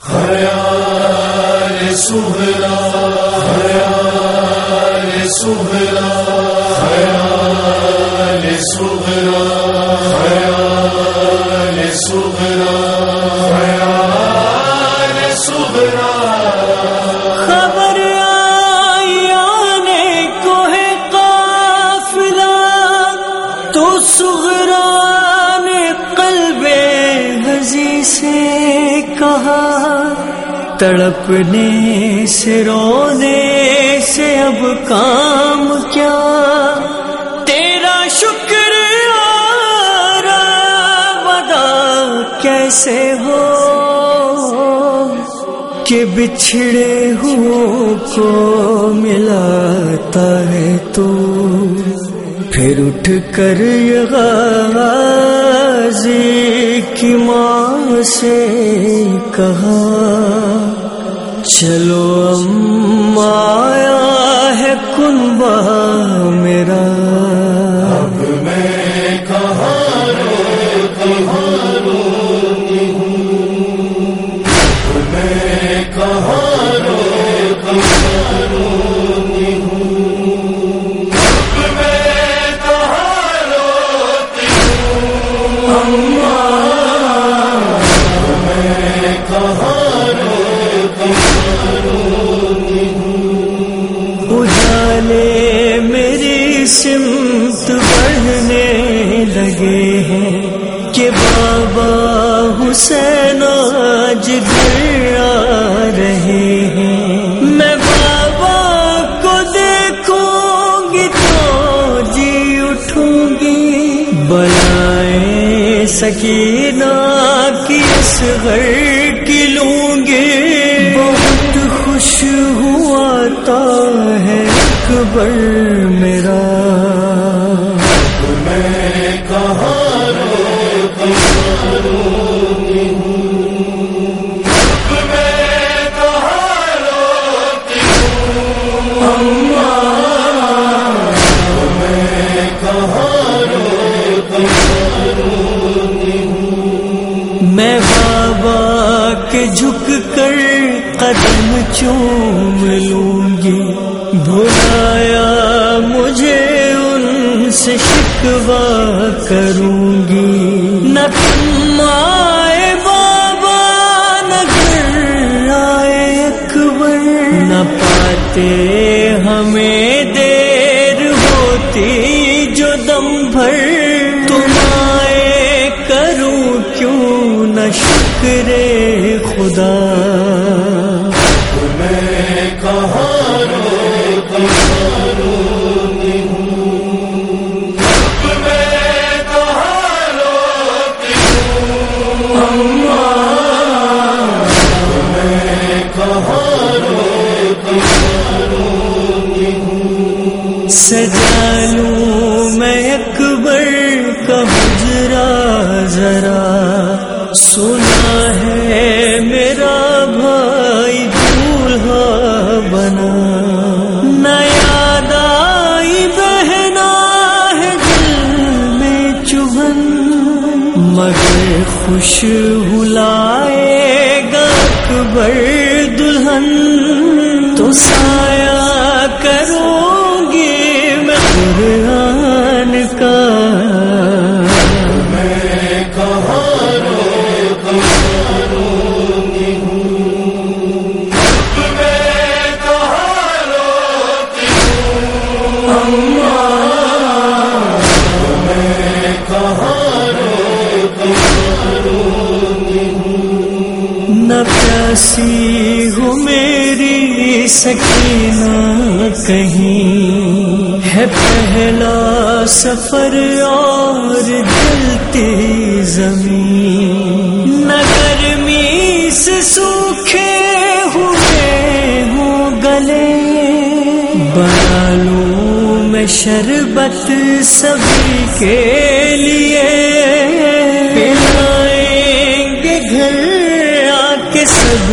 خیال سہرا خیال سہرا خیال سہرا خیال سہرا خیال سہرا تڑپنے سے رونے سے اب کام کیا؟ تیرا شکر اور کیسے ہو؟ کہ بچھڑے ہو کو ملاتا ہے تو پھر اٹھ کر یہ غازی کی ماں سے کہا چلو ام آیا ہے کنبہ ہیں کہ بابا حسین آج گھر آ رہے ہیں۔ میں بابا کو دیکھوں گی تو جی اٹھوں گی۔ بلائیں سکینہ کی اصغر کی لوں گی۔ بہت خوش ہوا تا ہے اکبر میرا۔ جھک کر قدم چوم لوں گی۔ بھلایا مجھے ان سے شکوا کروں گی۔ نہ تم آئے بابا، نہ گھر آئے اکبر۔ نہ پاتے ہمیں دیر ہوتی کہاں روتی ہوں سجالوں میں اکبر کا حجرا ذرا۔ مگر خوش ہلائے گا اکبر دلہن۔ تو سایہ کرو گے میں پیاسی ہو میری سکینہ کہیں۔ ہے پہلا سفر اور جلتی زمین۔ نہ گرمی سے سوکھے ہوئے ہوں گلے۔ بنا لوں میں شربت سبھی کے لیے۔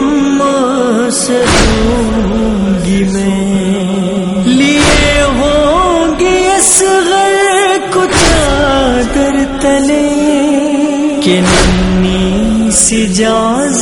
کے سے گی میں۔ لیے ہوں گی اس غر کو چادر تلے۔ کہ ننی سی جان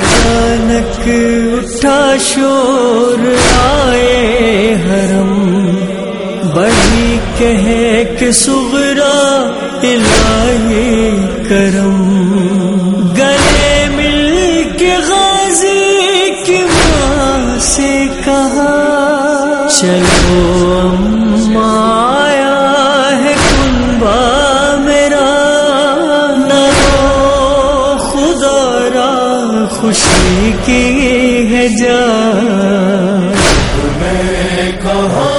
اچانک اٹھا شور آئے حرم۔ بڑی کہہ کے سغرا الہی کرم۔ گلے مل کے غازی کی ماں سے کہا، چلو خوشی کی ہے جان۔ میں کہاں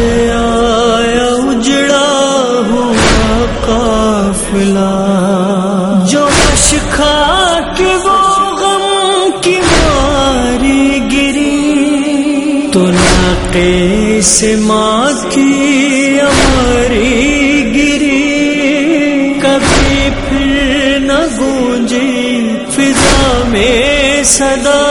آیا اجڑا ہوا قافلہ۔ جو اشکھا کے وہ غم کی ماری گری۔ تو ناقے سے ماں کی ہماری گری۔ کبھی پھر نہ گونجی فضا میں صدا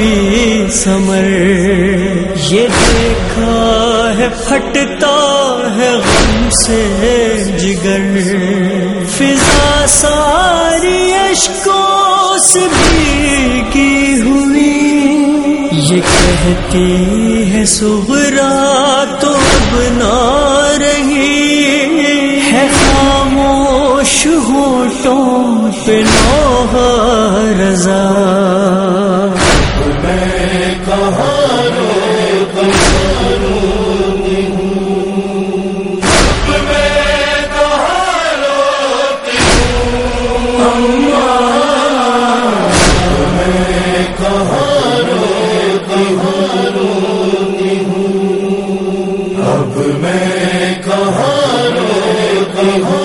ابھی سمر۔ یہ دیکھا ہے، پھٹتا ہے غم سے جگر۔ فضا ساری اشکوں سے بھیگی ہوئی۔ یہ کہتی ہے سغرا تو اب نہ رہی۔ ہے خاموش ہوٹوں پہ نوحہ رضا۔ اب میں کہاں کہاں